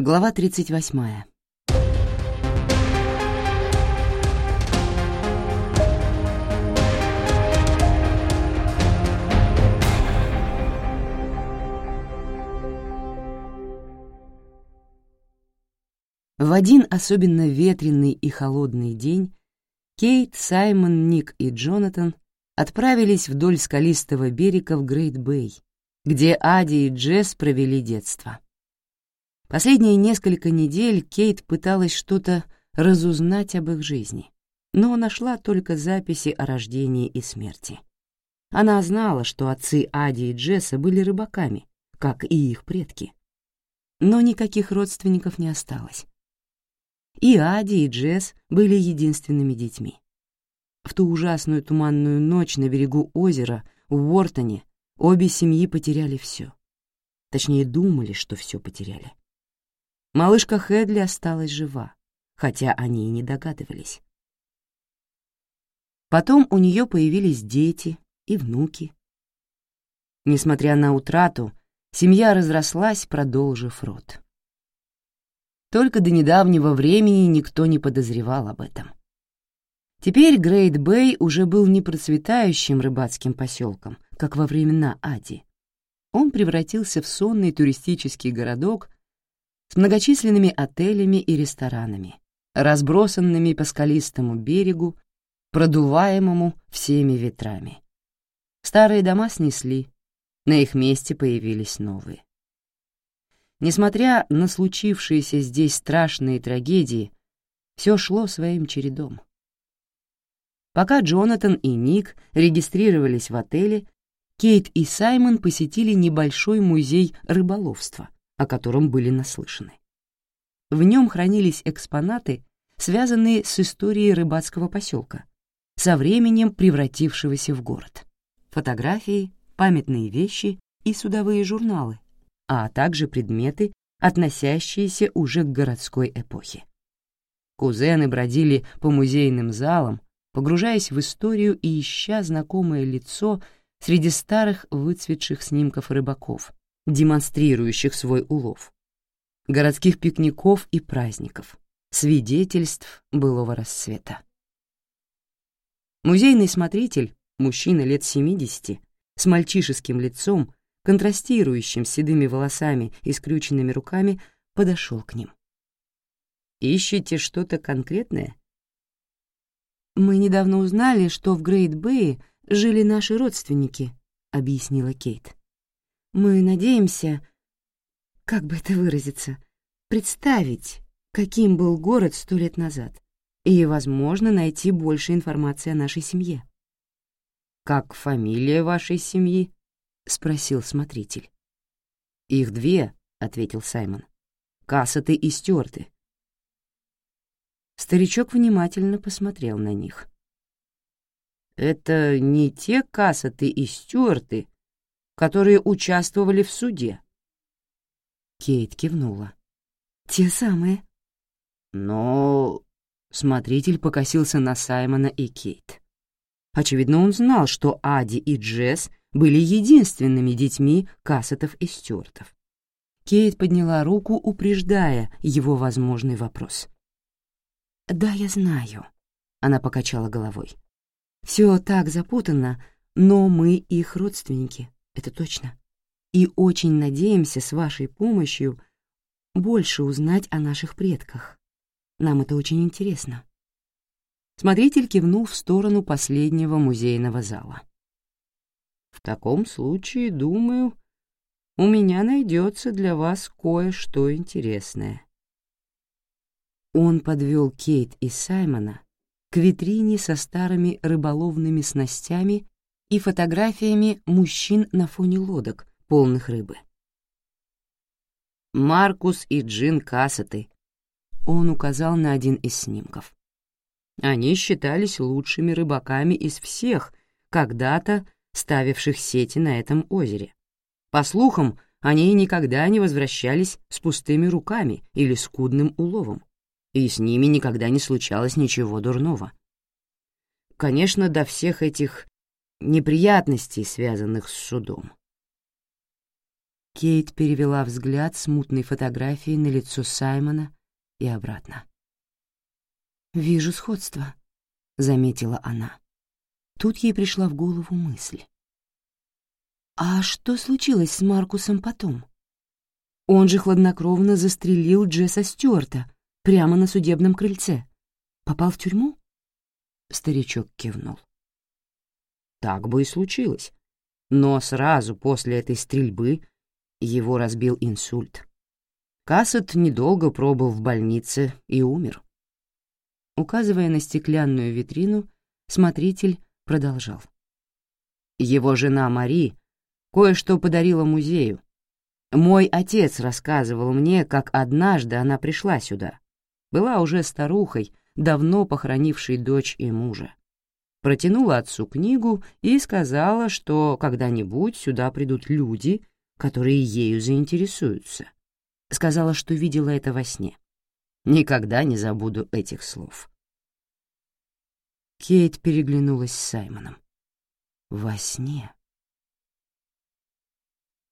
Глава 38. В один особенно ветреный и холодный день Кейт, Саймон, Ник и Джонатан отправились вдоль скалистого берега в Грейт-Бэй, где Ади и Джесс провели детство. Последние несколько недель Кейт пыталась что-то разузнать об их жизни, но нашла только записи о рождении и смерти. Она знала, что отцы Ади и Джесса были рыбаками, как и их предки. Но никаких родственников не осталось. И Ади, и Джесс были единственными детьми. В ту ужасную туманную ночь на берегу озера в Уортоне обе семьи потеряли все. Точнее, думали, что все потеряли. Малышка Хедли осталась жива, хотя они и не догадывались. Потом у нее появились дети и внуки. Несмотря на утрату, семья разрослась, продолжив род. Только до недавнего времени никто не подозревал об этом. Теперь Грейт-Бэй уже был не процветающим рыбацким поселком, как во времена Ади. Он превратился в сонный туристический городок с многочисленными отелями и ресторанами, разбросанными по скалистому берегу, продуваемому всеми ветрами. Старые дома снесли, на их месте появились новые. Несмотря на случившиеся здесь страшные трагедии, все шло своим чередом. Пока Джонатан и Ник регистрировались в отеле, Кейт и Саймон посетили небольшой музей рыболовства — о котором были наслышаны. В нем хранились экспонаты, связанные с историей рыбацкого поселка, со временем превратившегося в город. Фотографии, памятные вещи и судовые журналы, а также предметы, относящиеся уже к городской эпохе. Кузены бродили по музейным залам, погружаясь в историю и ища знакомое лицо среди старых выцветших снимков рыбаков, демонстрирующих свой улов, городских пикников и праздников, свидетельств былого рассвета. Музейный смотритель, мужчина лет 70, с мальчишеским лицом, контрастирующим седыми волосами и скрюченными руками, подошел к ним. «Ищете что-то конкретное?» «Мы недавно узнали, что в Грейт-Бэе жили наши родственники», — объяснила Кейт. Мы надеемся, как бы это выразиться, представить, каким был город сто лет назад, и, возможно, найти больше информации о нашей семье. «Как фамилия вашей семьи?» — спросил смотритель. «Их две», — ответил Саймон. «Кассеты и стюарты». Старичок внимательно посмотрел на них. «Это не те кассеты и стюарты, которые участвовали в суде. Кейт кивнула. «Те самые». «Но...» Смотритель покосился на Саймона и Кейт. Очевидно, он знал, что Ади и Джесс были единственными детьми Кассетов и Стюартов. Кейт подняла руку, упреждая его возможный вопрос. «Да, я знаю», — она покачала головой. «Все так запутанно, но мы их родственники» это точно. И очень надеемся с вашей помощью больше узнать о наших предках. Нам это очень интересно». Смотритель кивнул в сторону последнего музейного зала. «В таком случае, думаю, у меня найдется для вас кое-что интересное». Он подвел Кейт и Саймона к витрине со старыми рыболовными снастями и фотографиями мужчин на фоне лодок, полных рыбы. «Маркус и Джин Кассеты», — он указал на один из снимков. Они считались лучшими рыбаками из всех, когда-то ставивших сети на этом озере. По слухам, они никогда не возвращались с пустыми руками или скудным уловом, и с ними никогда не случалось ничего дурного. Конечно, до всех этих неприятностей, связанных с судом. Кейт перевела взгляд с мутной фотографии на лицо Саймона и обратно. «Вижу сходство», — заметила она. Тут ей пришла в голову мысль. «А что случилось с Маркусом потом? Он же хладнокровно застрелил Джесса Стюарта прямо на судебном крыльце. Попал в тюрьму?» Старичок кивнул так бы и случилось. Но сразу после этой стрельбы его разбил инсульт. Кассет недолго пробыл в больнице и умер. Указывая на стеклянную витрину, смотритель продолжал. Его жена Мари кое-что подарила музею. Мой отец рассказывал мне, как однажды она пришла сюда. Была уже старухой, давно похоронившей дочь и мужа протянула отцу книгу и сказала, что когда-нибудь сюда придут люди, которые ею заинтересуются. Сказала, что видела это во сне. Никогда не забуду этих слов. Кейт переглянулась с Саймоном. Во сне.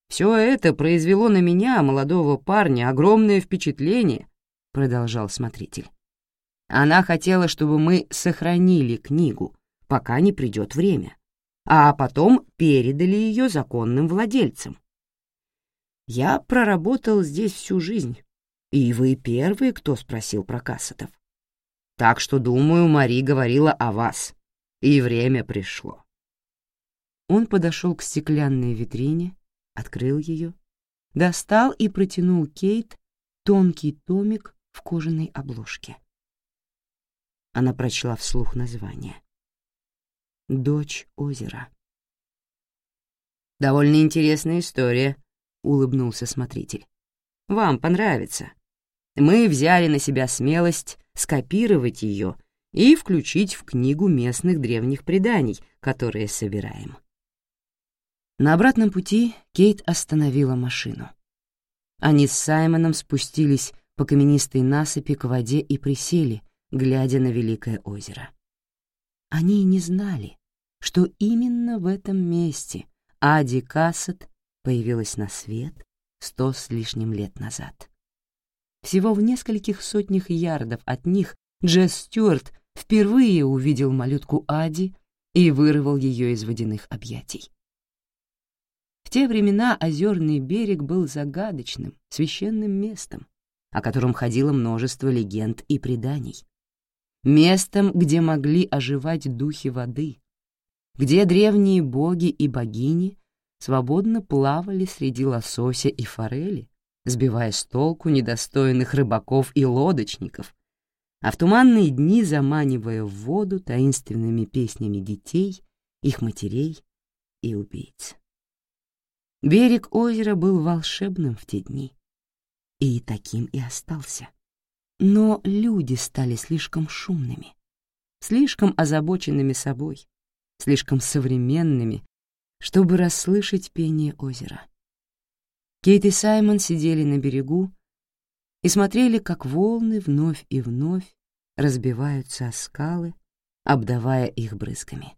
«Все это произвело на меня, молодого парня, огромное впечатление», — продолжал смотритель. «Она хотела, чтобы мы сохранили книгу, пока не придет время, а потом передали ее законным владельцам. Я проработал здесь всю жизнь, и вы первые, кто спросил про кассетов. Так что, думаю, Мари говорила о вас, и время пришло. Он подошел к стеклянной витрине, открыл ее, достал и протянул Кейт тонкий томик в кожаной обложке. Она прочла вслух название дочь озера. «Довольно интересная история», — улыбнулся смотритель. «Вам понравится. Мы взяли на себя смелость скопировать ее и включить в книгу местных древних преданий, которые собираем». На обратном пути Кейт остановила машину. Они с Саймоном спустились по каменистой насыпи к воде и присели, глядя на Великое озеро. Они и не знали, что именно в этом месте Ади Кассет появилась на свет сто с лишним лет назад. Всего в нескольких сотнях ярдов от них Джесс Стюарт впервые увидел малютку Ади и вырвал ее из водяных объятий. В те времена озерный берег был загадочным, священным местом, о котором ходило множество легенд и преданий местом, где могли оживать духи воды, где древние боги и богини свободно плавали среди лосося и форели, сбивая с толку недостойных рыбаков и лодочников, а в туманные дни заманивая в воду таинственными песнями детей, их матерей и убийц. Берег озера был волшебным в те дни, и таким и остался. Но люди стали слишком шумными, слишком озабоченными собой, слишком современными, чтобы расслышать пение озера. Кейт и Саймон сидели на берегу и смотрели, как волны вновь и вновь разбиваются о скалы, обдавая их брызгами.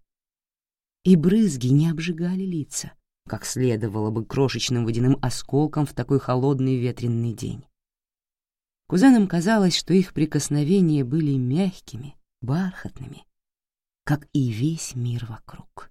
И брызги не обжигали лица, как следовало бы крошечным водяным осколкам в такой холодный ветренный день. Кузанам казалось, что их прикосновения были мягкими, бархатными, как и весь мир вокруг.